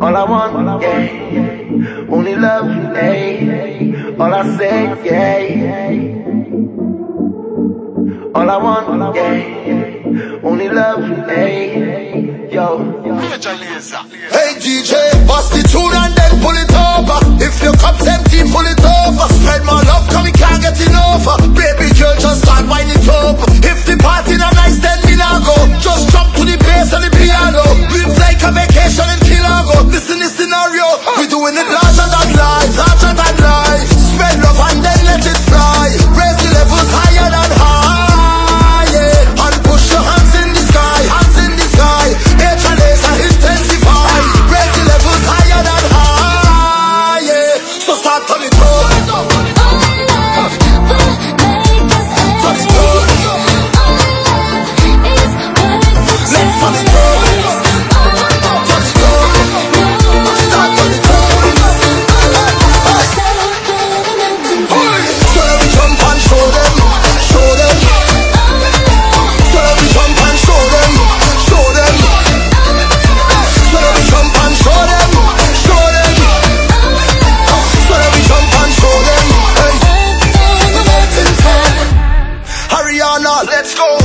All I want, yeah. Only love, hey. All I say, yeah. All I want, yeah. Only love, hey. Yo. Hey DJ, bust the tune and then pull it over. If your Let's go.